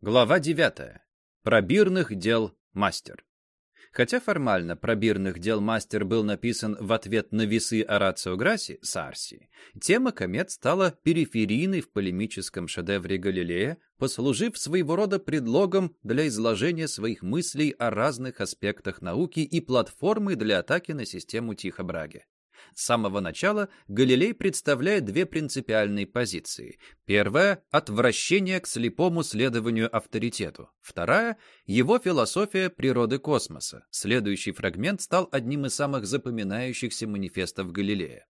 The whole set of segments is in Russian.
Глава 9. Пробирных дел мастер. Хотя формально пробирных дел мастер был написан в ответ на весы Орацио Грасси, Сарси, тема комет стала периферийной в полемическом шедевре Галилея, послужив своего рода предлогом для изложения своих мыслей о разных аспектах науки и платформой для атаки на систему Тихо-Браги. С самого начала Галилей представляет две принципиальные позиции. Первая – отвращение к слепому следованию авторитету. Вторая – его философия природы космоса. Следующий фрагмент стал одним из самых запоминающихся манифестов Галилея.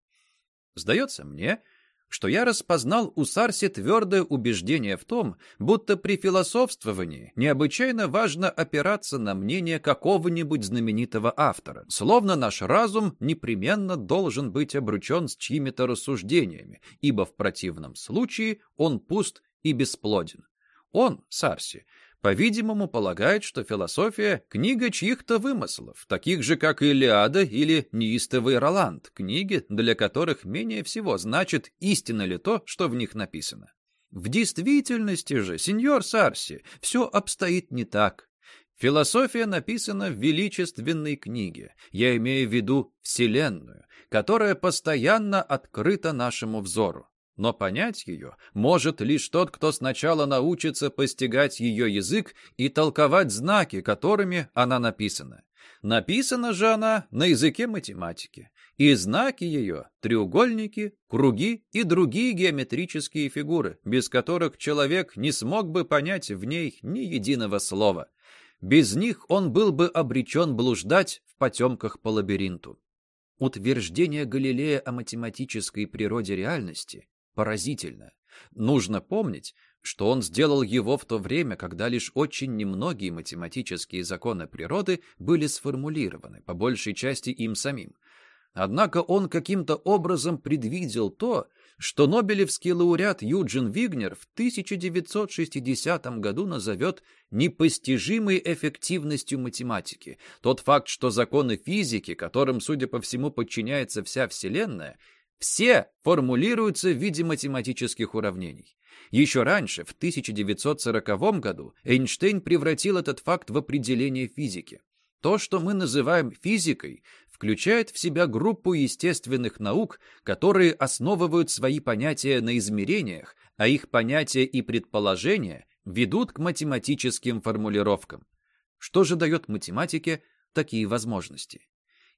Сдается мне, что я распознал у Сарси твердое убеждение в том, будто при философствовании необычайно важно опираться на мнение какого-нибудь знаменитого автора, словно наш разум непременно должен быть обручен с чьими-то рассуждениями, ибо в противном случае он пуст и бесплоден. Он, Сарси, по-видимому, полагает, что философия — книга чьих-то вымыслов, таких же, как Илиада или Неистовый Роланд, книги, для которых менее всего значит, истинно ли то, что в них написано. В действительности же, сеньор Сарси, все обстоит не так. Философия написана в величественной книге, я имею в виду Вселенную, которая постоянно открыта нашему взору. Но понять ее может лишь тот, кто сначала научится постигать ее язык и толковать знаки, которыми она написана. Написана же она на языке математики, и знаки ее – треугольники, круги и другие геометрические фигуры, без которых человек не смог бы понять в ней ни единого слова. Без них он был бы обречен блуждать в потемках по лабиринту. Утверждение Галилея о математической природе реальности поразительно. Нужно помнить, что он сделал его в то время, когда лишь очень немногие математические законы природы были сформулированы, по большей части им самим. Однако он каким-то образом предвидел то, что Нобелевский лауреат Юджин Вигнер в 1960 году назовет непостижимой эффективностью математики. Тот факт, что законы физики, которым, судя по всему, подчиняется вся Вселенная, все формулируются в виде математических уравнений. Еще раньше, в 1940 году, Эйнштейн превратил этот факт в определение физики. То, что мы называем физикой, включает в себя группу естественных наук, которые основывают свои понятия на измерениях, а их понятия и предположения ведут к математическим формулировкам. Что же дает математике такие возможности?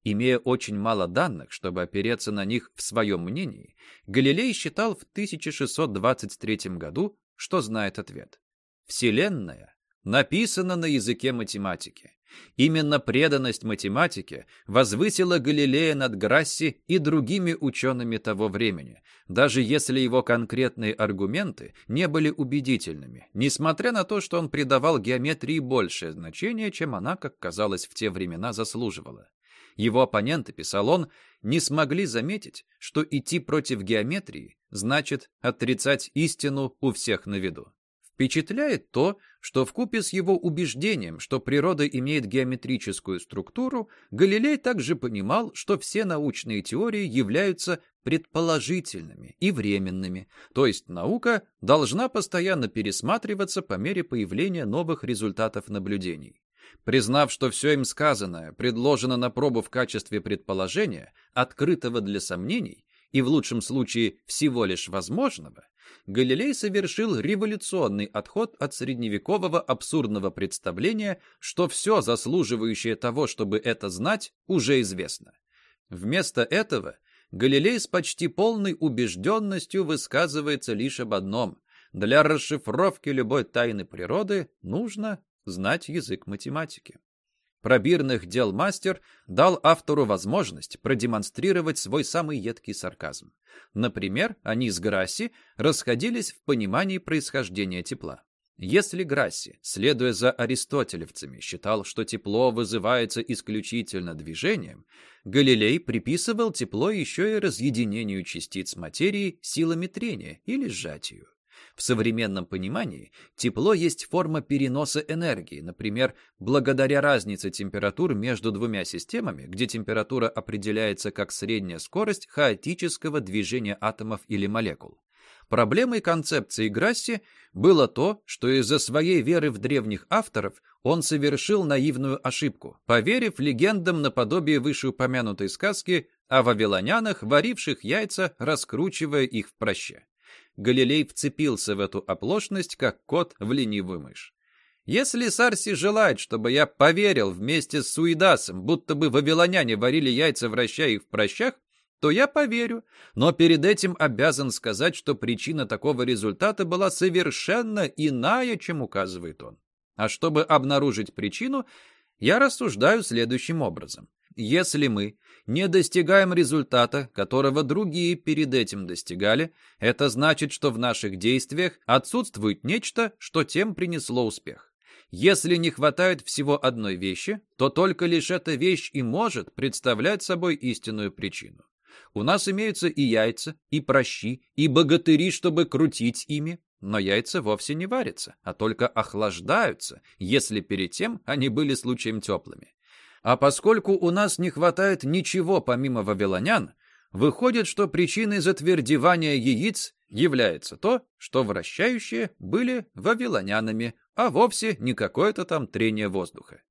Имея очень мало данных, чтобы опереться на них в своем мнении, Галилей считал в 1623 году, что знает ответ. Вселенная написана на языке математики. Именно преданность математике возвысила Галилея над Грасси и другими учеными того времени, даже если его конкретные аргументы не были убедительными, несмотря на то, что он придавал геометрии большее значение, чем она, как казалось, в те времена заслуживала. Его оппоненты, писал он, не смогли заметить, что идти против геометрии значит отрицать истину у всех на виду. Впечатляет то, что в купе с его убеждением, что природа имеет геометрическую структуру, Галилей также понимал, что все научные теории являются предположительными и временными, то есть наука должна постоянно пересматриваться по мере появления новых результатов наблюдений. Признав, что все им сказанное предложено на пробу в качестве предположения, открытого для сомнений, и в лучшем случае всего лишь возможного, Галилей совершил революционный отход от средневекового абсурдного представления, что все заслуживающее того, чтобы это знать, уже известно. Вместо этого Галилей с почти полной убежденностью высказывается лишь об одном – для расшифровки любой тайны природы нужно знать язык математики. Пробирных дел мастер дал автору возможность продемонстрировать свой самый едкий сарказм. Например, они с Грасси расходились в понимании происхождения тепла. Если Грасси, следуя за аристотелевцами, считал, что тепло вызывается исключительно движением, Галилей приписывал тепло еще и разъединению частиц материи силами трения или сжатию. В современном понимании тепло есть форма переноса энергии, например, благодаря разнице температур между двумя системами, где температура определяется как средняя скорость хаотического движения атомов или молекул. Проблемой концепции Грасси было то, что из-за своей веры в древних авторов он совершил наивную ошибку, поверив легендам наподобие вышеупомянутой сказки о вавилонянах, варивших яйца, раскручивая их в проще. Галилей вцепился в эту оплошность, как кот в ленивую мышь. Если Сарси желает, чтобы я поверил вместе с Суидасом, будто бы вавилоняне варили яйца, вращая их в прощах, то я поверю, но перед этим обязан сказать, что причина такого результата была совершенно иная, чем указывает он. А чтобы обнаружить причину, я рассуждаю следующим образом. Если мы не достигаем результата, которого другие перед этим достигали, это значит, что в наших действиях отсутствует нечто, что тем принесло успех. Если не хватает всего одной вещи, то только лишь эта вещь и может представлять собой истинную причину. У нас имеются и яйца, и прощи, и богатыри, чтобы крутить ими, но яйца вовсе не варятся, а только охлаждаются, если перед тем они были случаем теплыми. А поскольку у нас не хватает ничего помимо вавилонян, выходит, что причиной затвердевания яиц является то, что вращающие были вавилонянами, а вовсе не какое-то там трение воздуха.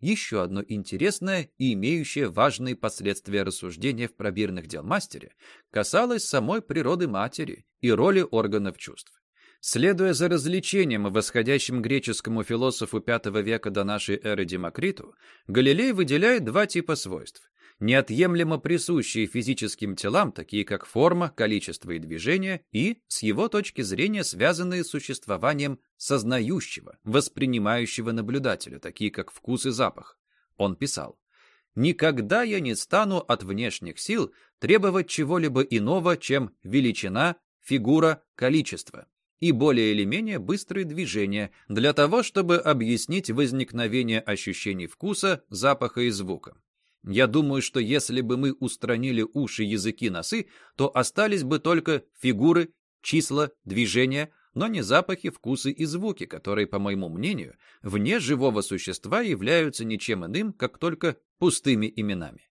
Еще одно интересное и имеющее важные последствия рассуждения в пробирных дел мастере касалось самой природы матери и роли органов чувств. Следуя за развлечением, восходящим греческому философу V века до нашей эры Демокриту, Галилей выделяет два типа свойств. Неотъемлемо присущие физическим телам, такие как форма, количество и движение, и, с его точки зрения, связанные с существованием сознающего, воспринимающего наблюдателя, такие как вкус и запах. Он писал, «Никогда я не стану от внешних сил требовать чего-либо иного, чем величина, фигура, количество и более или менее быстрые движения для того, чтобы объяснить возникновение ощущений вкуса, запаха и звука. Я думаю, что если бы мы устранили уши, языки, носы, то остались бы только фигуры, числа, движения, но не запахи, вкусы и звуки, которые, по моему мнению, вне живого существа являются ничем иным, как только пустыми именами.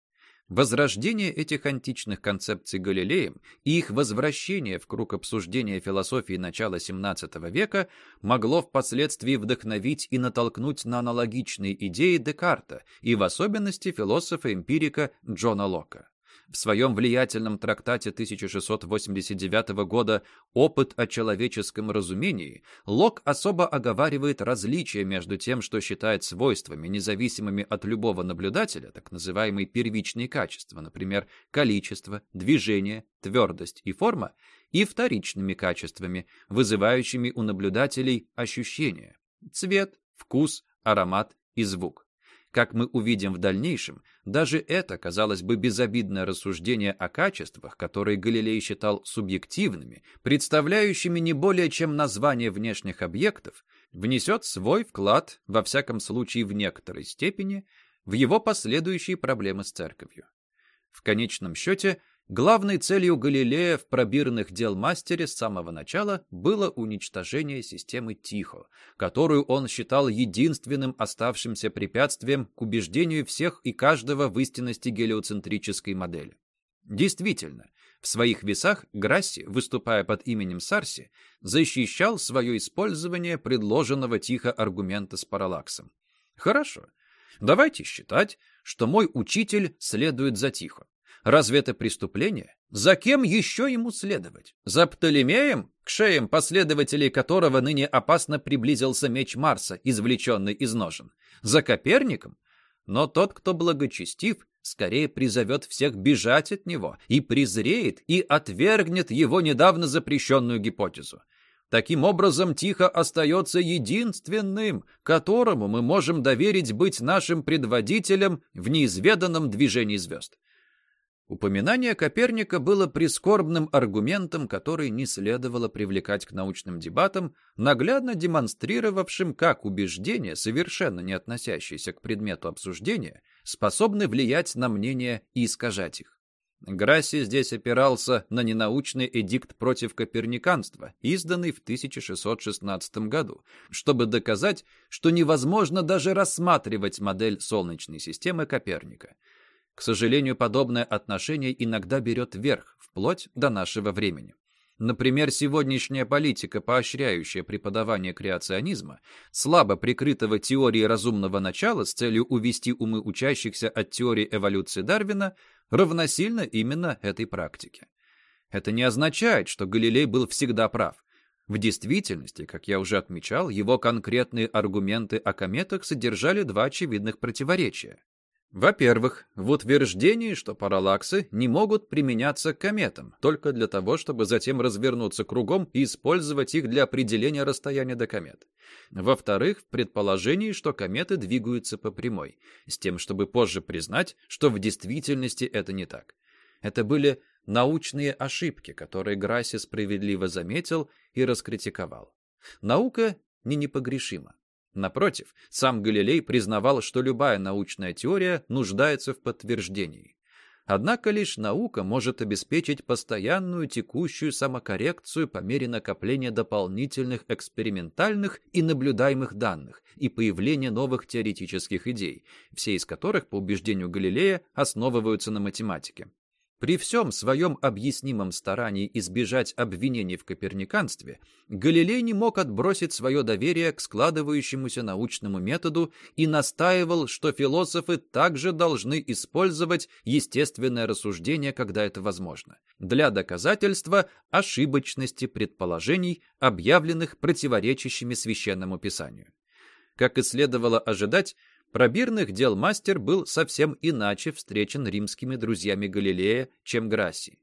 Возрождение этих античных концепций Галилеем и их возвращение в круг обсуждения философии начала XVII века могло впоследствии вдохновить и натолкнуть на аналогичные идеи Декарта и в особенности философа-эмпирика Джона Лока. В своем влиятельном трактате 1689 года «Опыт о человеческом разумении» Лок особо оговаривает различия между тем, что считает свойствами, независимыми от любого наблюдателя, так называемые первичные качества, например, количество, движение, твердость и форма, и вторичными качествами, вызывающими у наблюдателей ощущения – цвет, вкус, аромат и звук. Как мы увидим в дальнейшем, даже это, казалось бы, безобидное рассуждение о качествах, которые Галилей считал субъективными, представляющими не более чем название внешних объектов, внесет свой вклад, во всяком случае в некоторой степени, в его последующие проблемы с церковью. В конечном счете, Главной целью Галилея в пробирных дел мастере с самого начала было уничтожение системы Тихо, которую он считал единственным оставшимся препятствием к убеждению всех и каждого в истинности гелиоцентрической модели. Действительно, в своих весах Грасси, выступая под именем Сарси, защищал свое использование предложенного Тихо аргумента с параллаксом. Хорошо, давайте считать, что мой учитель следует за Тихо. Разве это преступление? За кем еще ему следовать? За Птолемеем, к шеям последователей которого ныне опасно приблизился меч Марса, извлеченный из ножен? За Коперником? Но тот, кто благочестив, скорее призовет всех бежать от него и презреет и отвергнет его недавно запрещенную гипотезу. Таким образом, Тихо остается единственным, которому мы можем доверить быть нашим предводителем в неизведанном движении звезд. Упоминание Коперника было прискорбным аргументом, который не следовало привлекать к научным дебатам, наглядно демонстрировавшим, как убеждения, совершенно не относящиеся к предмету обсуждения, способны влиять на мнения и искажать их. Грасси здесь опирался на ненаучный эдикт против коперниканства, изданный в 1616 году, чтобы доказать, что невозможно даже рассматривать модель Солнечной системы Коперника – к сожалению, подобное отношение иногда берет верх, вплоть до нашего времени. Например, сегодняшняя политика, поощряющая преподавание креационизма, слабо прикрытого теорией разумного начала с целью увести умы учащихся от теории эволюции Дарвина, равносильно именно этой практике. Это не означает, что Галилей был всегда прав. В действительности, как я уже отмечал, его конкретные аргументы о кометах содержали два очевидных противоречия. Во-первых, в утверждении, что параллаксы не могут применяться к кометам, только для того, чтобы затем развернуться кругом и использовать их для определения расстояния до комет. Во-вторых, в предположении, что кометы двигаются по прямой, с тем, чтобы позже признать, что в действительности это не так. Это были научные ошибки, которые Грасси справедливо заметил и раскритиковал. Наука не непогрешима. Напротив, сам Галилей признавал, что любая научная теория нуждается в подтверждении. Однако лишь наука может обеспечить постоянную текущую самокоррекцию по мере накопления дополнительных экспериментальных и наблюдаемых данных и появления новых теоретических идей, все из которых, по убеждению Галилея, основываются на математике. При всем своем объяснимом старании избежать обвинений в коперниканстве, Галилей не мог отбросить свое доверие к складывающемуся научному методу и настаивал, что философы также должны использовать естественное рассуждение, когда это возможно, для доказательства ошибочности предположений, объявленных противоречащими священному писанию. Как и следовало ожидать, Пробирных дел мастер был совсем иначе встречен римскими друзьями Галилея, чем Грасси.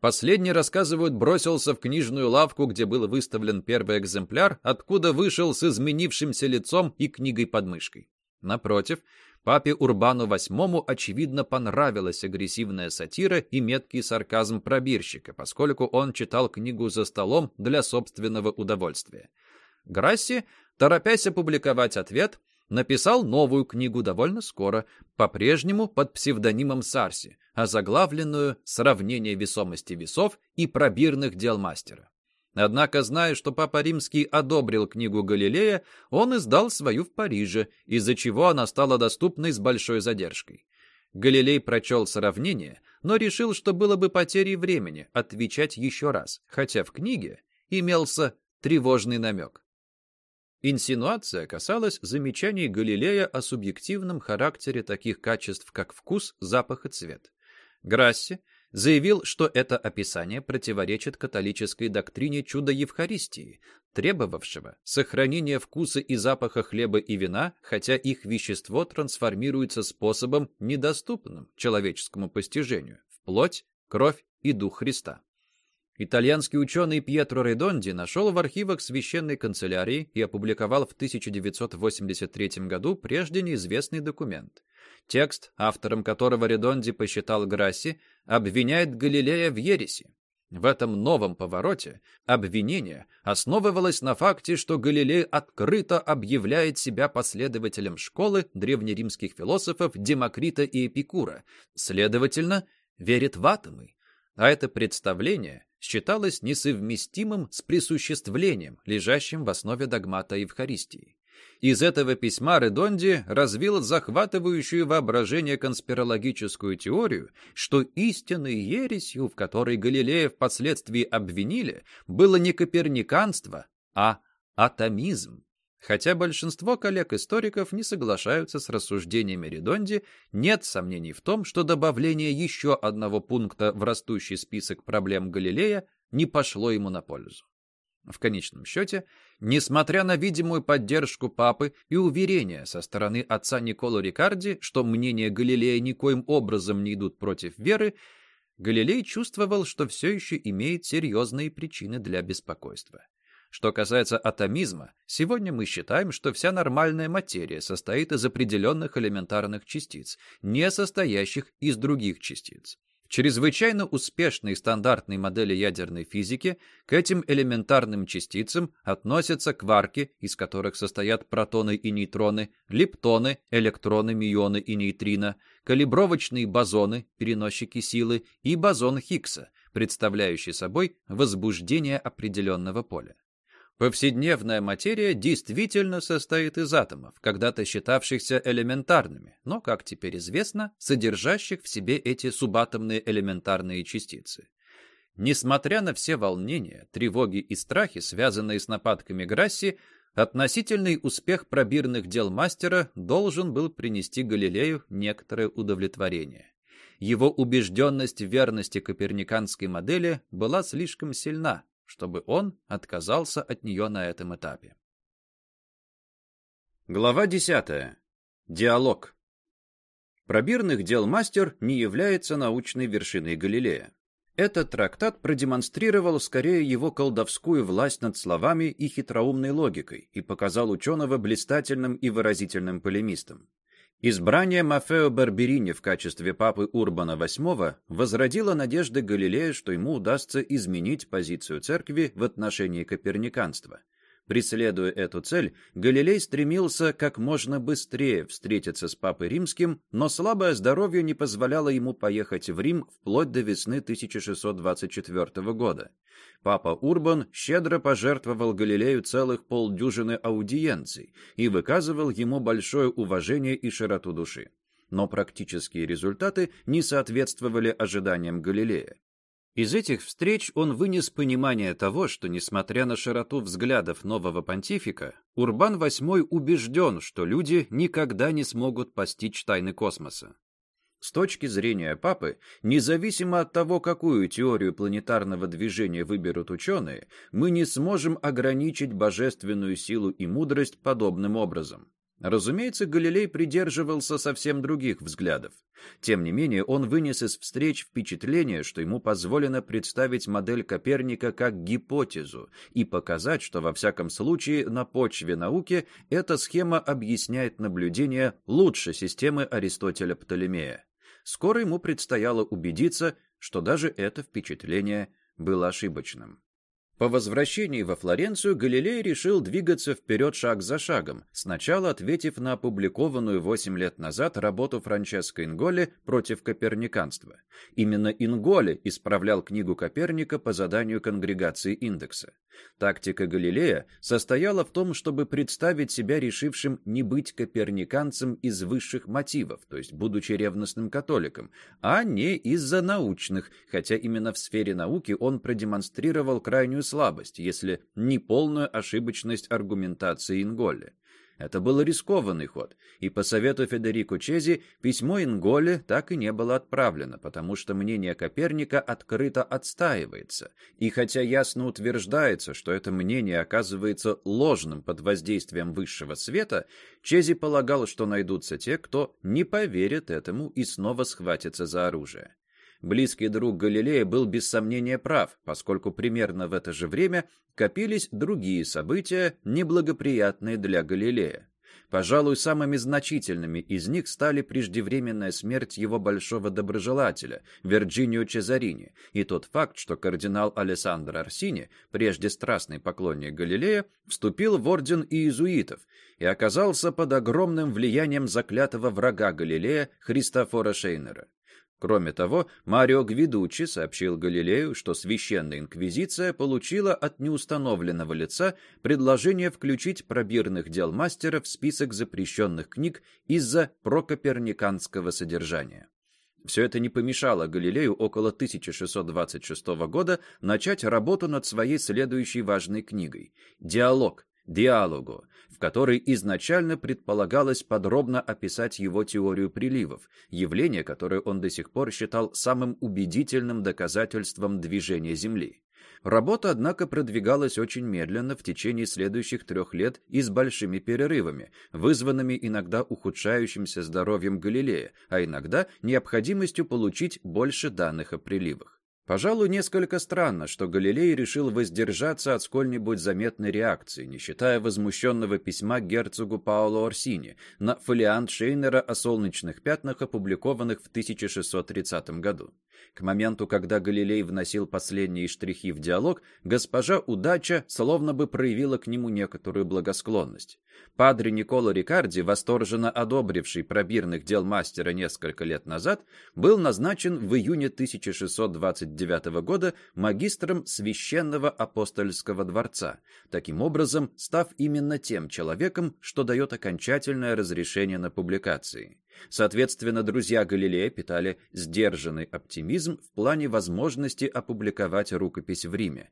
Последний, рассказывают, бросился в книжную лавку, где был выставлен первый экземпляр, откуда вышел с изменившимся лицом и книгой под мышкой. Напротив, папе Урбану VIII, очевидно, понравилась агрессивная сатира и меткий сарказм пробирщика, поскольку он читал книгу за столом для собственного удовольствия. Грасси, торопясь опубликовать ответ, написал новую книгу довольно скоро, по-прежнему под псевдонимом Сарси, озаглавленную «Сравнение весомости весов и пробирных дел мастера». Однако, зная, что Папа Римский одобрил книгу Галилея, он издал свою в Париже, из-за чего она стала доступной с большой задержкой. Галилей прочел сравнение, но решил, что было бы потерей времени отвечать еще раз, хотя в книге имелся тревожный намек. Инсинуация касалась замечаний Галилея о субъективном характере таких качеств, как вкус, запах и цвет. Грасси заявил, что это описание противоречит католической доктрине чуда Евхаристии, требовавшего сохранения вкуса и запаха хлеба и вина, хотя их вещество трансформируется способом, недоступным человеческому постижению, в плоть, кровь и дух Христа. Итальянский ученый Пьетро Редонди нашел в архивах священной канцелярии и опубликовал в 1983 году прежде неизвестный документ. Текст, автором которого Редонди посчитал Грасси, обвиняет Галилея в ереси. В этом новом повороте обвинение основывалось на факте, что Галилей открыто объявляет себя последователем школы древнеримских философов Демокрита и Эпикура, следовательно, верит в атомы. А это представление считалось несовместимым с присуществлением, лежащим в основе догмата Евхаристии. Из этого письма Редонди развил захватывающую воображение конспирологическую теорию, что истинной ересью, в которой Галилея впоследствии обвинили, было не коперниканство, а атомизм. Хотя большинство коллег-историков не соглашаются с рассуждениями Редонди, нет сомнений в том, что добавление еще одного пункта в растущий список проблем Галилея не пошло ему на пользу. В конечном счете, несмотря на видимую поддержку папы и уверения со стороны отца Николо Рикарди, что мнения Галилея никоим образом не идут против веры, Галилей чувствовал, что все еще имеет серьезные причины для беспокойства. Что касается атомизма, сегодня мы считаем, что вся нормальная материя состоит из определенных элементарных частиц, не состоящих из других частиц. В чрезвычайно успешной стандартной модели ядерной физики к этим элементарным частицам относятся кварки, из которых состоят протоны и нейтроны, лептоны, электроны, мионы и нейтрино, калибровочные бозоны, переносчики силы, и бозон Хиггса, представляющий собой возбуждение определенного поля. Повседневная материя действительно состоит из атомов, когда-то считавшихся элементарными, но, как теперь известно, содержащих в себе эти субатомные элементарные частицы. Несмотря на все волнения, тревоги и страхи, связанные с нападками Грасси, относительный успех пробирных дел мастера должен был принести Галилею некоторое удовлетворение. Его убежденность в верности коперниканской модели была слишком сильна, чтобы он отказался от нее на этом этапе. Глава 10. Диалог. Пробирных дел мастер не является научной вершиной Галилея. Этот трактат продемонстрировал скорее его колдовскую власть над словами и хитроумной логикой и показал ученого блистательным и выразительным полемистом. Избрание Мафео Барберини в качестве папы Урбана VIII возродило надежды Галилея, что ему удастся изменить позицию церкви в отношении коперниканства – Преследуя эту цель, Галилей стремился как можно быстрее встретиться с Папой Римским, но слабое здоровье не позволяло ему поехать в Рим вплоть до весны 1624 года. Папа Урбан щедро пожертвовал Галилею целых полдюжины аудиенций и выказывал ему большое уважение и широту души. Но практические результаты не соответствовали ожиданиям Галилея. Из этих встреч он вынес понимание того, что, несмотря на широту взглядов нового понтифика, Урбан VIII убежден, что люди никогда не смогут постичь тайны космоса. С точки зрения папы, независимо от того, какую теорию планетарного движения выберут ученые, мы не сможем ограничить божественную силу и мудрость подобным образом. Разумеется, Галилей придерживался совсем других взглядов. Тем не менее, он вынес из встреч впечатление, что ему позволено представить модель Коперника как гипотезу и показать, что во всяком случае на почве науки эта схема объясняет наблюдение лучше системы Аристотеля-Птолемея. Скоро ему предстояло убедиться, что даже это впечатление было ошибочным. По возвращении во Флоренцию Галилей решил двигаться вперед шаг за шагом, сначала ответив на опубликованную 8 лет назад работу Франческо Инголи против коперниканства. Именно Инголи исправлял книгу Коперника по заданию конгрегации индекса. Тактика Галилея состояла в том, чтобы представить себя решившим не быть коперниканцем из высших мотивов, то есть будучи ревностным католиком, а не из-за научных, хотя именно в сфере науки он продемонстрировал крайнюю слабость, если не полную ошибочность аргументации Инголи. Это был рискованный ход, и по совету Федерико Чези письмо Инголе так и не было отправлено, потому что мнение Коперника открыто отстаивается, и хотя ясно утверждается, что это мнение оказывается ложным под воздействием высшего света, Чези полагал, что найдутся те, кто не поверит этому и снова схватится за оружие. Близкий друг Галилея был без сомнения прав, поскольку примерно в это же время копились другие события, неблагоприятные для Галилея. Пожалуй, самыми значительными из них стали преждевременная смерть его большого доброжелателя, Вирджинио Чезарини, и тот факт, что кардинал Алессандро Арсини, прежде страстный поклонник Галилея, вступил в орден иезуитов и оказался под огромным влиянием заклятого врага Галилея Христофора Шейнера. Кроме того, Марио Гвидучи сообщил Галилею, что Священная Инквизиция получила от неустановленного лица предложение включить пробирных дел мастера в список запрещенных книг из-за прокоперниканского содержания. Все это не помешало Галилею около 1626 года начать работу над своей следующей важной книгой «Диалог», диалогу, в которой изначально предполагалось подробно описать его теорию приливов, явление, которое он до сих пор считал самым убедительным доказательством движения Земли. Работа, однако, продвигалась очень медленно в течение следующих трех лет и с большими перерывами, вызванными иногда ухудшающимся здоровьем Галилея, а иногда необходимостью получить больше данных о приливах. Пожалуй, несколько странно, что Галилей решил воздержаться от сколь-нибудь заметной реакции, не считая возмущенного письма герцогу Паоло Орсини на фолиант Шейнера о солнечных пятнах, опубликованных в 1630 году. К моменту, когда Галилей вносил последние штрихи в диалог, госпожа Удача словно бы проявила к нему некоторую благосклонность. Падре Николо Рикарди, восторженно одобривший пробирных дел мастера несколько лет назад, был назначен в июне 1629 года магистром Священного апостольского дворца, таким образом став именно тем человеком, что дает окончательное разрешение на публикации. Соответственно, друзья Галилея питали сдержанный оптимизм в плане возможности опубликовать рукопись в Риме.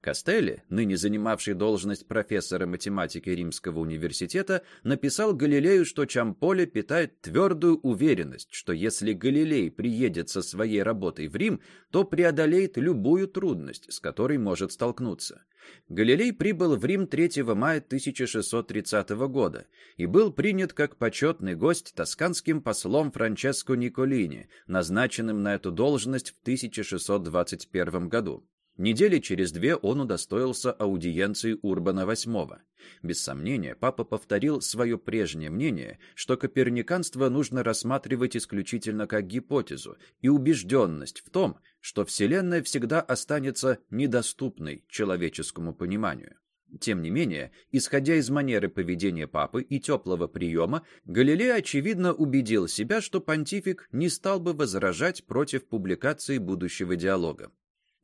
Кастелли, ныне занимавший должность профессора математики Римского университета, написал Галилею, что Чамполе питает твердую уверенность, что если Галилей приедет со своей работой в Рим, то преодолеет любую трудность, с которой может столкнуться. Галилей прибыл в Рим 3 мая 1630 года и был принят как почетный гость тосканским послом Франческо Николини, назначенным на эту должность в 1621 году. Недели через две он удостоился аудиенции Урбана VIII. Без сомнения, папа повторил свое прежнее мнение, что коперниканство нужно рассматривать исключительно как гипотезу, и убежденность в том, что Вселенная всегда останется недоступной человеческому пониманию. Тем не менее, исходя из манеры поведения папы и теплого приема, Галилей очевидно убедил себя, что понтифик не стал бы возражать против публикации будущего диалога.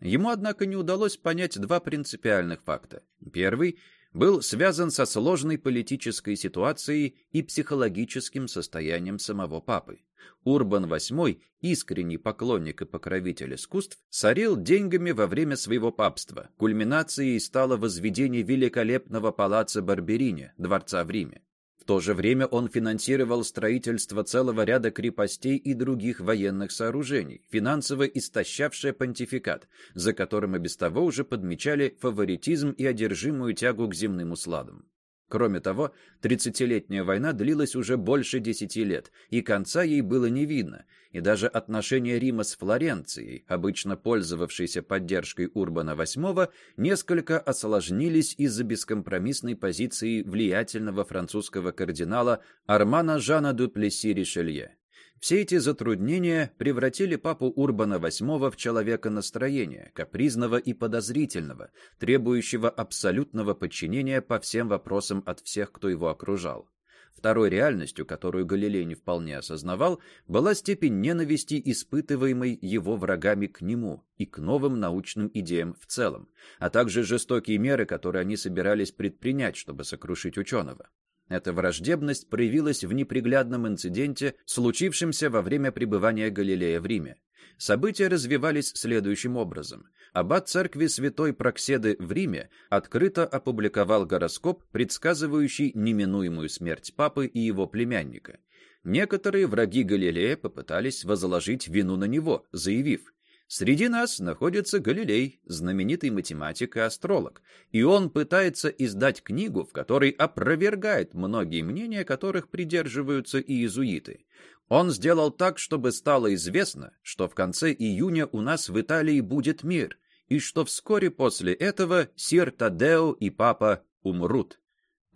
Ему, однако, не удалось понять два принципиальных факта. Первый был связан со сложной политической ситуацией и психологическим состоянием самого папы. Урбан VIII, искренний поклонник и покровитель искусств, сорил деньгами во время своего папства. Кульминацией стало возведение великолепного палаца Барберини, дворца в Риме то же время он финансировал строительство целого ряда крепостей и других военных сооружений, финансово истощавшее понтификат, за которым и без того уже подмечали фаворитизм и одержимую тягу к земным усладам. Кроме того, тридцатилетняя война длилась уже больше десяти лет, и конца ей было не видно, и даже отношения Рима с Флоренцией, обычно пользовавшейся поддержкой Урбана VIII, несколько осложнились из-за бескомпромиссной позиции влиятельного французского кардинала Армана Жана Дуплесси Ришелье. Все эти затруднения превратили папу Урбана VIII в человека настроения, капризного и подозрительного, требующего абсолютного подчинения по всем вопросам от всех, кто его окружал. Второй реальностью, которую Галилей не вполне осознавал, была степень ненависти, испытываемой его врагами к нему и к новым научным идеям в целом, а также жестокие меры, которые они собирались предпринять, чтобы сокрушить ученого. Эта враждебность проявилась в неприглядном инциденте, случившемся во время пребывания Галилея в Риме. События развивались следующим образом. Аббат церкви святой Прокседы в Риме открыто опубликовал гороскоп, предсказывающий неминуемую смерть папы и его племянника. Некоторые враги Галилея попытались возложить вину на него, заявив, Среди нас находится Галилей, знаменитый математик и астролог, и он пытается издать книгу, в которой опровергает многие мнения, которых придерживаются иезуиты. Он сделал так, чтобы стало известно, что в конце июня у нас в Италии будет мир, и что вскоре после этого сир Тадео и папа умрут.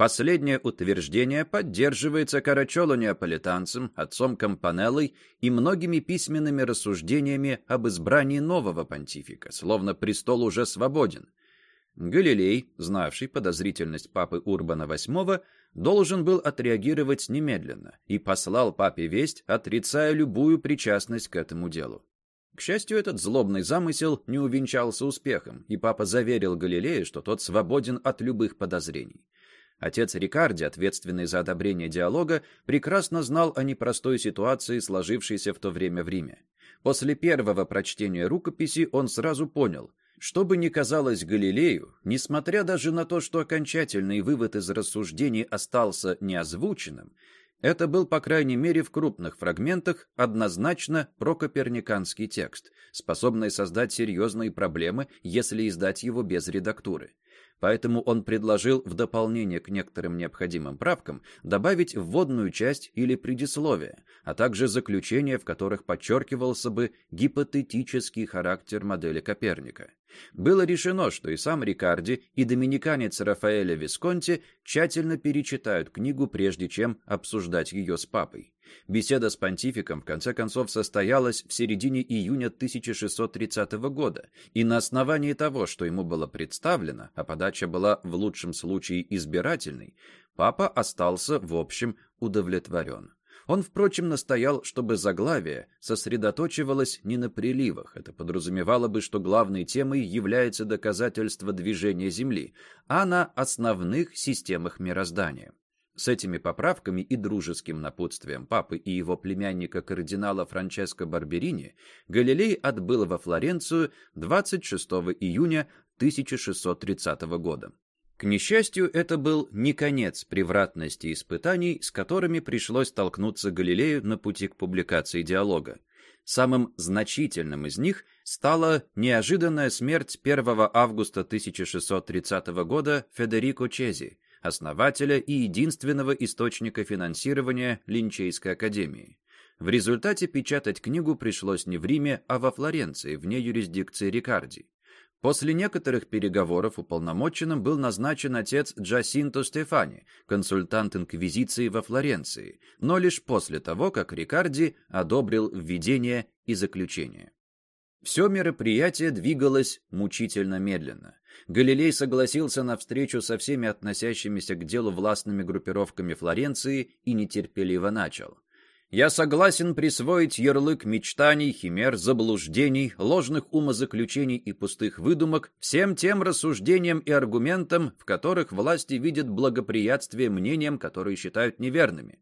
Последнее утверждение поддерживается Карачоло неаполитанцем, отцом Кампанеллой и многими письменными рассуждениями об избрании нового понтифика, словно престол уже свободен. Галилей, знавший подозрительность папы Урбана VIII, должен был отреагировать немедленно и послал папе весть, отрицая любую причастность к этому делу. К счастью, этот злобный замысел не увенчался успехом, и папа заверил Галилея, что тот свободен от любых подозрений. Отец Рикарди, ответственный за одобрение диалога, прекрасно знал о непростой ситуации, сложившейся в то время в Риме. После первого прочтения рукописи он сразу понял, что бы ни казалось Галилею, несмотря даже на то, что окончательный вывод из рассуждений остался неозвученным, это был, по крайней мере, в крупных фрагментах однозначно прокоперниканский текст, способный создать серьезные проблемы, если издать его без редактуры. Поэтому он предложил в дополнение к некоторым необходимым правкам добавить вводную часть или предисловие, а также заключения, в которых подчеркивался бы гипотетический характер модели Коперника. Было решено, что и сам Рикарди, и доминиканец Рафаэля Висконти тщательно перечитают книгу, прежде чем обсуждать ее с папой. Беседа с понтификом в конце концов состоялась в середине июня 1630 года, и на основании того, что ему было представлено, а подача была в лучшем случае избирательной, папа остался, в общем, удовлетворен. Он, впрочем, настоял, чтобы заглавие сосредоточивалось не на приливах, это подразумевало бы, что главной темой является доказательство движения Земли, а на основных системах мироздания. С этими поправками и дружеским напутствием папы и его племянника кардинала Франческо Барберини Галилей отбыл во Флоренцию 26 июня 1630 года. К несчастью, это был не конец превратности испытаний, с которыми пришлось столкнуться Галилею на пути к публикации диалога. Самым значительным из них стала неожиданная смерть 1 августа 1630 года Федерико Чези, основателя и единственного источника финансирования Линчейской академии. В результате печатать книгу пришлось не в Риме, а во Флоренции, вне юрисдикции Рикарди. После некоторых переговоров уполномоченным был назначен отец Джасинто Стефани, консультант инквизиции во Флоренции, но лишь после того, как Рикарди одобрил введение и заключение. Все мероприятие двигалось мучительно медленно. Галилей согласился на встречу со всеми относящимися к делу властными группировками Флоренции и нетерпеливо начал. Я согласен присвоить ярлык мечтаний, химер, заблуждений, ложных умозаключений и пустых выдумок всем тем рассуждениям и аргументам, в которых власти видят благоприятствие мнениям, которые считают неверными.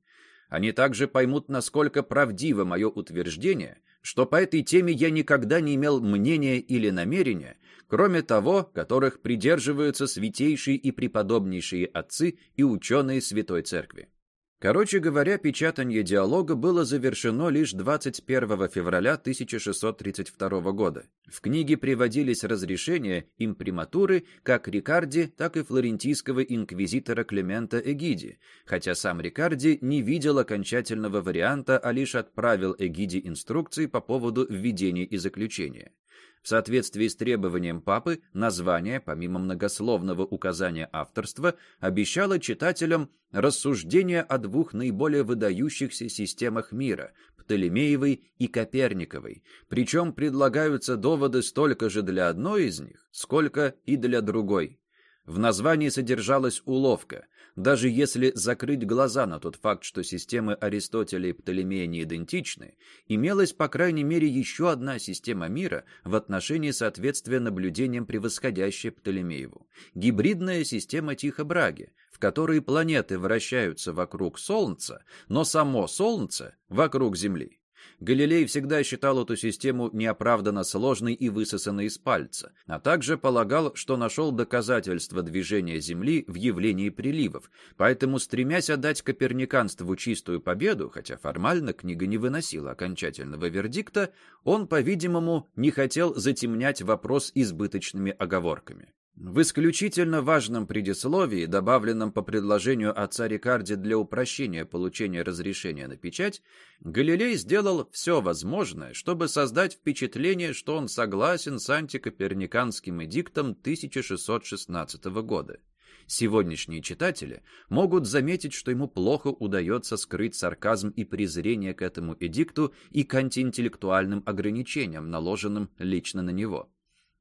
Они также поймут, насколько правдиво мое утверждение, что по этой теме я никогда не имел мнения или намерения, кроме того, которых придерживаются святейшие и преподобнейшие отцы и ученые Святой Церкви. Короче говоря, печатание диалога было завершено лишь 21 февраля 1632 года. В книге приводились разрешения имприматуры как Рикарди, так и флорентийского инквизитора Климента Эгиди, хотя сам Рикарди не видел окончательного варианта, а лишь отправил Эгиди инструкции по поводу введения и заключения. В соответствии с требованием папы, название, помимо многословного указания авторства, обещало читателям рассуждения о двух наиболее выдающихся системах мира – Птолемеевой и Коперниковой, причем предлагаются доводы столько же для одной из них, сколько и для другой. В названии содержалась уловка. Даже если закрыть глаза на тот факт, что системы Аристотеля и Птолемея не идентичны, имелась, по крайней мере, еще одна система мира в отношении соответствия наблюдениям, превосходящей Птолемееву. Гибридная система Тихо-Браги, в которой планеты вращаются вокруг Солнца, но само Солнце вокруг Земли. Галилей всегда считал эту систему неоправданно сложной и высосанной из пальца, а также полагал, что нашел доказательства движения Земли в явлении приливов, поэтому, стремясь отдать коперниканству чистую победу, хотя формально книга не выносила окончательного вердикта, он, по-видимому, не хотел затемнять вопрос избыточными оговорками. В исключительно важном предисловии, добавленном по предложению отца Рикарди для упрощения получения разрешения на печать, Галилей сделал все возможное, чтобы создать впечатление, что он согласен с антикоперниканским эдиктом 1616 года. Сегодняшние читатели могут заметить, что ему плохо удается скрыть сарказм и презрение к этому эдикту и к антиинтеллектуальным ограничениям, наложенным лично на него.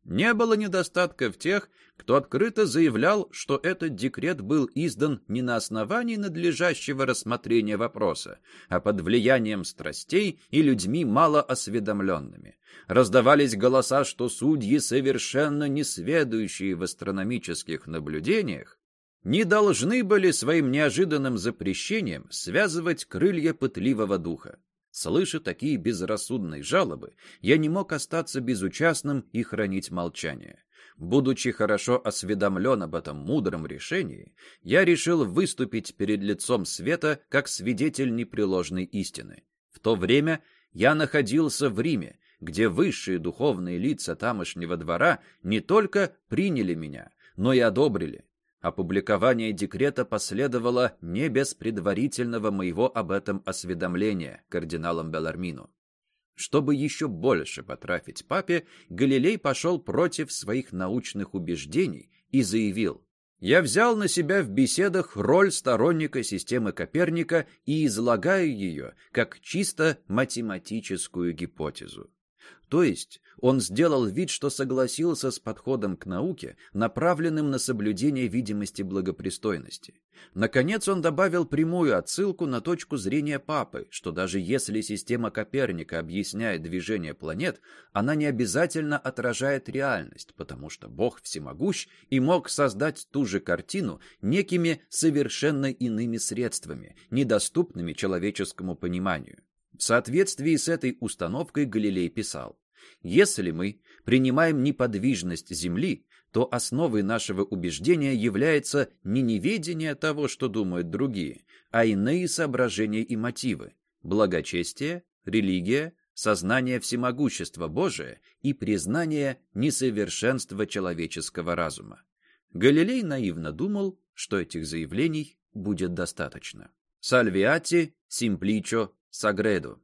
Не было недостатка в тех, кто открыто заявлял, что этот декрет был издан не на основании надлежащего рассмотрения вопроса, а под влиянием страстей и людьми малоосведомленными. Раздавались голоса, что судьи, совершенно несведущие в астрономических наблюдениях, не должны были своим неожиданным запрещением связывать крылья пытливого духа. Слыша такие безрассудные жалобы, я не мог остаться безучастным и хранить молчание. Будучи хорошо осведомлен об этом мудром решении, я решил выступить перед лицом света как свидетель непреложной истины. В то время я находился в Риме, где высшие духовные лица тамошнего двора не только приняли меня, но и одобрили. Опубликование декрета последовало не без предварительного моего об этом осведомления кардиналом Белармину. Чтобы еще больше потрафить папе, Галилей пошел против своих научных убеждений и заявил, «Я взял на себя в беседах роль сторонника системы Коперника и излагаю ее как чисто математическую гипотезу. То есть он сделал вид, что согласился с подходом к науке, направленным на соблюдение видимости благопристойности. Наконец он добавил прямую отсылку на точку зрения Папы, что даже если система Коперника объясняет движение планет, она не обязательно отражает реальность, потому что Бог всемогущ и мог создать ту же картину некими совершенно иными средствами, недоступными человеческому пониманию. В соответствии с этой установкой Галилей писал, «Если мы принимаем неподвижность Земли, то основой нашего убеждения является не неведение того, что думают другие, а иные соображения и мотивы, благочестие, религия, сознание всемогущества Божия и признание несовершенства человеческого разума. Галилей наивно думал, что этих заявлений будет достаточно. Сальвиати, Симпличо, Сагреду.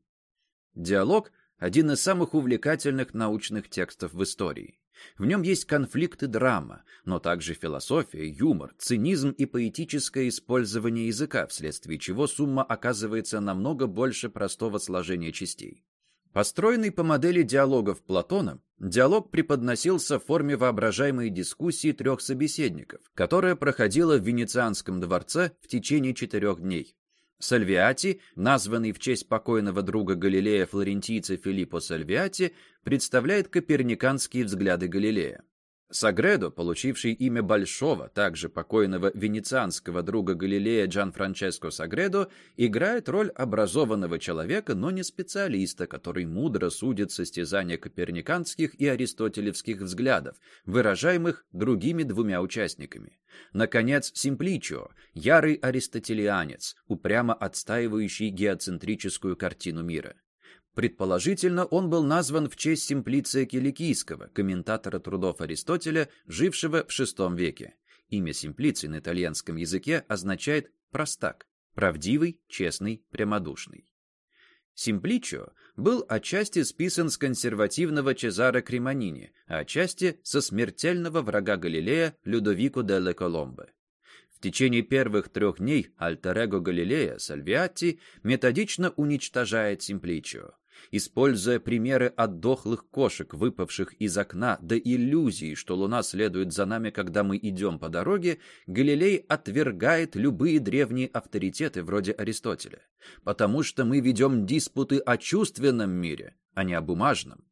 Диалог – один из самых увлекательных научных текстов в истории. В нем есть конфликт и драма, но также философия, юмор, цинизм и поэтическое использование языка, вследствие чего сумма оказывается намного больше простого сложения частей. Построенный по модели диалогов Платона, диалог преподносился в форме воображаемой дискуссии трех собеседников, которая проходила в Венецианском дворце в течение четырех дней. Сальвиати, названный в честь покойного друга Галилея флорентийца Филиппо Сальвиати, представляет коперниканские взгляды Галилея. Сагредо, получивший имя большого, также покойного венецианского друга Галилея Джан Франческо Сагредо, играет роль образованного человека, но не специалиста, который мудро судит состязания коперниканских и аристотелевских взглядов, выражаемых другими двумя участниками. Наконец, Симпличио, ярый аристотелианец, упрямо отстаивающий геоцентрическую картину мира. Предположительно, он был назван в честь Симплиция Киликийского, комментатора трудов Аристотеля, жившего в VI веке. Имя Симплиций на итальянском языке означает «простак», правдивый, честный, прямодушный. Симпличио был отчасти списан с консервативного Чезаро Креманини, а отчасти со смертельного врага Галилея Людовико делле Коломбо. В течение первых трех дней альтер-эго Галилея Сальвиатти методично уничтожает Симпличио. Используя примеры от дохлых кошек, выпавших из окна, до иллюзии, что Луна следует за нами, когда мы идем по дороге, Галилей отвергает любые древние авторитеты вроде Аристотеля. Потому что мы ведем диспуты о чувственном мире, а не о бумажном.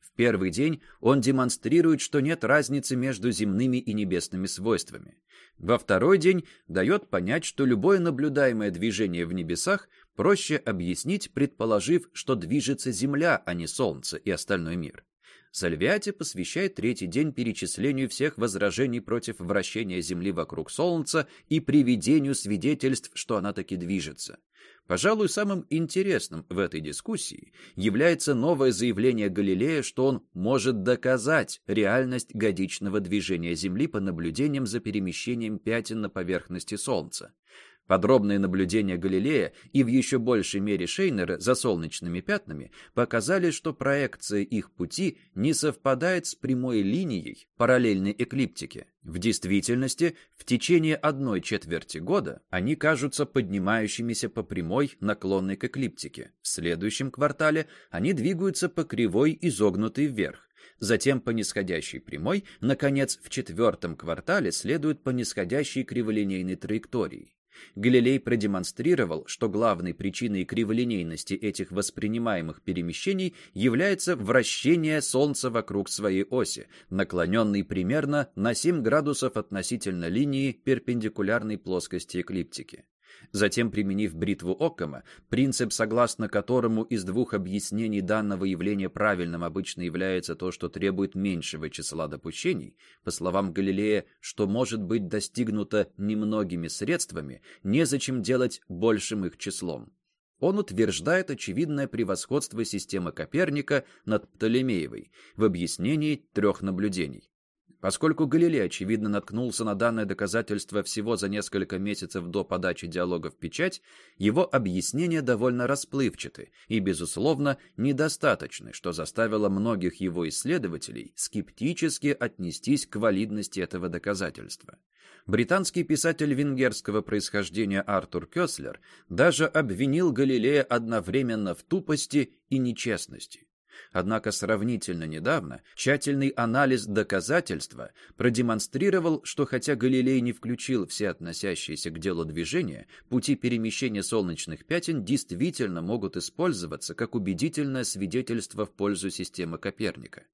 В первый день он демонстрирует, что нет разницы между земными и небесными свойствами. Во второй день дает понять, что любое наблюдаемое движение в небесах проще объяснить, предположив, что движется Земля, а не Солнце и остальной мир. Сальвиати посвящает третий день перечислению всех возражений против вращения Земли вокруг Солнца и приведению свидетельств, что она таки движется. Пожалуй, самым интересным в этой дискуссии является новое заявление Галилея, что он может доказать реальность годичного движения Земли по наблюдениям за перемещением пятен на поверхности Солнца. Подробные наблюдения Галилея и в еще большей мере Шейнера за солнечными пятнами показали, что проекция их пути не совпадает с прямой линией параллельной эклиптике. В действительности, в течение одной четверти года они кажутся поднимающимися по прямой, наклонной к эклиптике. В следующем квартале они двигаются по кривой, изогнутой вверх. Затем по нисходящей прямой, наконец, в четвертом квартале следуют по нисходящей криволинейной траектории. Галилей продемонстрировал, что главной причиной криволинейности этих воспринимаемых перемещений является вращение Солнца вокруг своей оси, наклоненной примерно на 7 градусов относительно линии перпендикулярной плоскости эклиптики. Затем, применив бритву Оккама, принцип, согласно которому из двух объяснений данного явления правильным обычно является то, что требует меньшего числа допущений, по словам Галилея, что может быть достигнуто немногими средствами, незачем делать большим их числом. Он утверждает очевидное превосходство системы Коперника над Птолемеевой в объяснении трех наблюдений. Поскольку Галилей, очевидно, наткнулся на данное доказательство всего за несколько месяцев до подачи диалога в печать, его объяснения довольно расплывчаты и, безусловно, недостаточны, что заставило многих его исследователей скептически отнестись к валидности этого доказательства. Британский писатель венгерского происхождения Артур Кёслер даже обвинил Галилея одновременно в тупости и нечестности. Однако сравнительно недавно тщательный анализ доказательства продемонстрировал, что хотя Галилей не включил все относящиеся к делу движения, пути перемещения солнечных пятен действительно могут использоваться как убедительное свидетельство в пользу системы Коперника.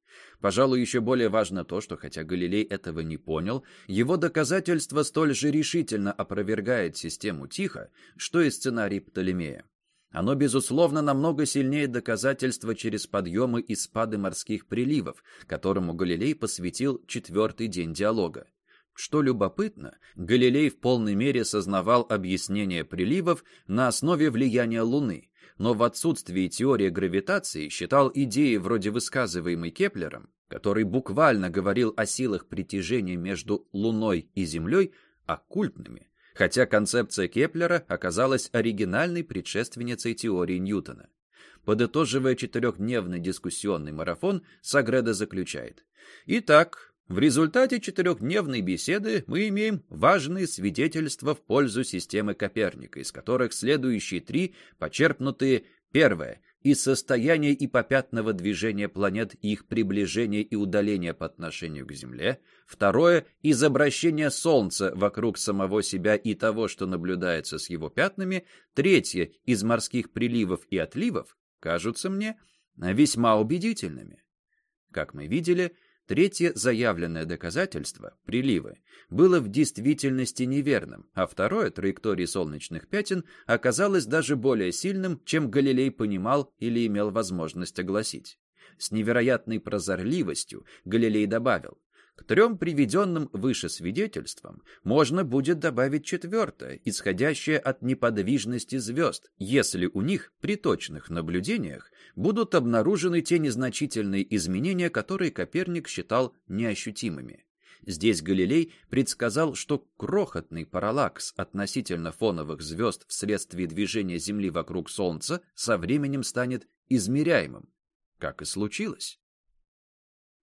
Пожалуй, еще более важно то, что хотя Галилей этого не понял, его доказательство столь же решительно опровергает систему Тихо, что и сценарий Птолемея. Оно, безусловно, намного сильнее доказательства через подъемы и спады морских приливов, которому Галилей посвятил четвертый день диалога. Что любопытно, Галилей в полной мере сознавал объяснение приливов на основе влияния Луны, но в отсутствии теории гравитации считал идеи вроде высказываемой Кеплером, который буквально говорил о силах притяжения между Луной и Землей, оккультными хотя концепция Кеплера оказалась оригинальной предшественницей теории Ньютона. Подытоживая четырехдневный дискуссионный марафон, Сагреда заключает. Итак, в результате четырехдневной беседы мы имеем важные свидетельства в пользу системы Коперника, из которых следующие три почерпнутые первое – из состояния ипопятного движения планет и их приближения и удаления по отношению к Земле, второе – из обращения Солнца вокруг самого себя и того, что наблюдается с его пятнами, третье – из морских приливов и отливов, кажутся мне весьма убедительными. Как мы видели, Третье заявленное доказательство, приливы, было в действительности неверным, а второе, траектории солнечных пятен, оказалось даже более сильным, чем Галилей понимал или имел возможность огласить. С невероятной прозорливостью Галилей добавил, трем приведенным выше свидетельствам можно будет добавить четвертое, исходящее от неподвижности звезд, если у них при точных наблюдениях будут обнаружены те незначительные изменения, которые Коперник считал неощутимыми. Здесь Галилей предсказал, что крохотный параллакс относительно фоновых звезд вследствие движения Земли вокруг Солнца со временем станет измеряемым, как и случилось.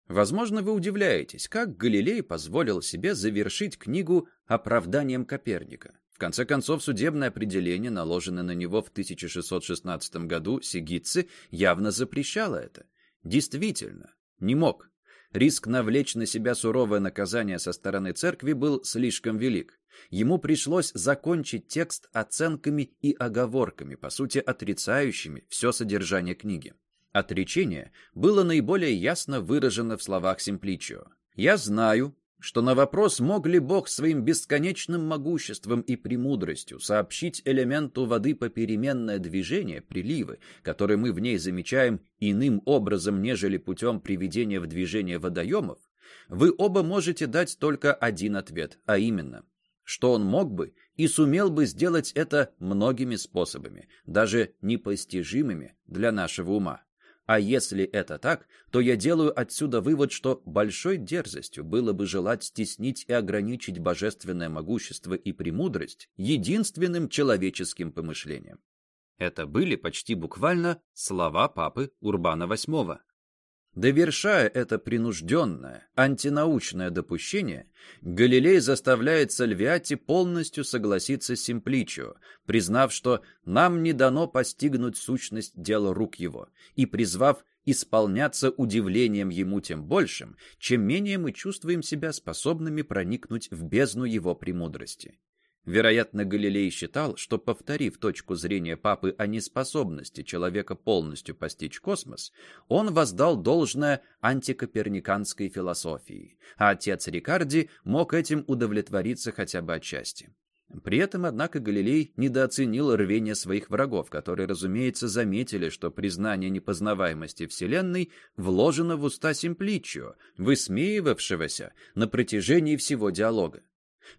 Возможно, вы удивляетесь, как Галилей позволил себе завершить книгу оправданием Коперника. В конце концов, судебное определение, наложенное на него в 1616 году Сигитцы, явно запрещало это. Действительно, не мог. Риск навлечь на себя суровое наказание со стороны церкви был слишком велик. Ему пришлось закончить текст оценками и оговорками, по сути отрицающими все содержание книги. Отречение было наиболее ясно выражено в словах Симпличио. «Я знаю, что на вопрос, мог ли Бог своим бесконечным могуществом и премудростью сообщить элементу воды попеременное движение, приливы, которые мы в ней замечаем иным образом, нежели путем приведения в движение водоемов, вы оба можете дать только один ответ, а именно, что он мог бы и сумел бы сделать это многими способами, даже непостижимыми для нашего ума. А если это так, то я делаю отсюда вывод, что большой дерзостью было бы желать стеснить и ограничить божественное могущество и премудрость единственным человеческим помышлением. Это были почти буквально слова папы Урбана VIII. Довершая это принужденное, антинаучное допущение, Галилей заставляет Сальвиати полностью согласиться с Симпличио, признав, что «нам не дано постигнуть сущность дела рук его», и призвав исполняться удивлением ему тем большим, чем менее мы чувствуем себя способными проникнуть в бездну его премудрости. Вероятно, Галилей считал, что, повторив точку зрения папы о неспособности человека полностью постичь космос, он воздал должное антикоперниканской философии, а отец Рикарди мог этим удовлетвориться хотя бы отчасти. При этом, однако, Галилей недооценил рвение своих врагов, которые, разумеется, заметили, что признание непознаваемости Вселенной вложено в уста Симпличио, высмеивавшегося на протяжении всего диалога.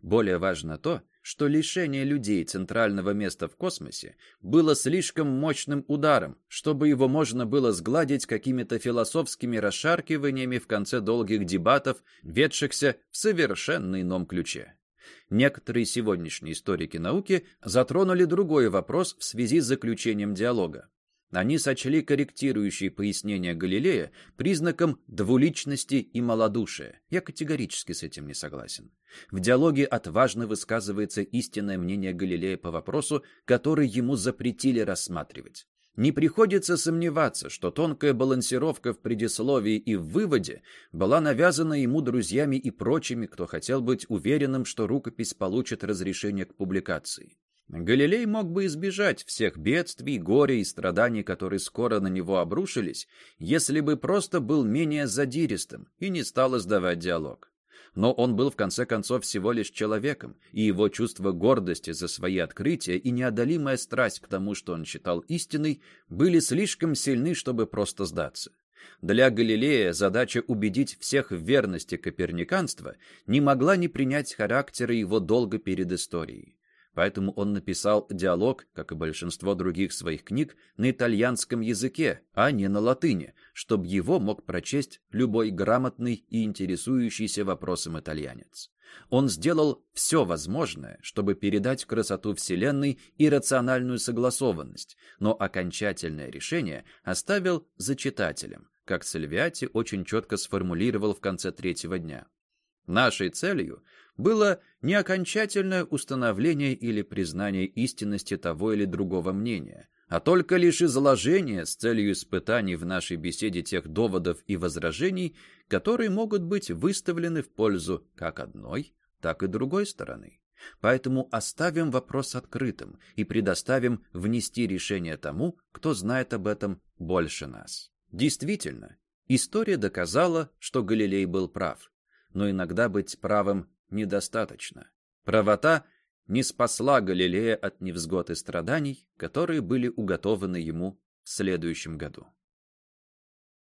Более важно то, что лишение людей центрального места в космосе было слишком мощным ударом, чтобы его можно было сгладить какими-то философскими расшаркиваниями в конце долгих дебатов, ведшихся в совершенно ином ключе. Некоторые сегодняшние историки науки затронули другой вопрос в связи с заключением диалога. Они сочли корректирующие пояснения Галилея признаком двуличности и малодушия. Я категорически с этим не согласен. В диалоге отважно высказывается истинное мнение Галилея по вопросу, который ему запретили рассматривать. Не приходится сомневаться, что тонкая балансировка в предисловии и в выводе была навязана ему друзьями и прочими, кто хотел быть уверенным, что рукопись получит разрешение к публикации. Галилей мог бы избежать всех бедствий, горя и страданий, которые скоро на него обрушились, если бы просто был менее задиристым и не стал издавать диалог но он был в конце концов всего лишь человеком, и его чувство гордости за свои открытия и неодолимая страсть к тому, что он считал истиной, были слишком сильны, чтобы просто сдаться. Для Галилея задача убедить всех в верности коперниканства не могла не принять характера его долга перед историей. Поэтому он написал диалог, как и большинство других своих книг, на итальянском языке, а не на латыни, чтобы его мог прочесть любой грамотный и интересующийся вопросом итальянец. Он сделал все возможное, чтобы передать красоту Вселенной и рациональную согласованность, но окончательное решение оставил за читателем, как Сальвиати очень четко сформулировал в конце третьего дня. Нашей целью было не окончательное установление или признание истинности того или другого мнения, а только лишь изложение с целью испытаний в нашей беседе тех доводов и возражений, которые могут быть выставлены в пользу как одной, так и другой стороны. Поэтому оставим вопрос открытым и предоставим внести решение тому, кто знает об этом больше нас. Действительно, история доказала, что Галилей был прав, но иногда быть правым недостаточно. Правота не спасла Галилея от невзгод и страданий, которые были уготованы ему в следующем году.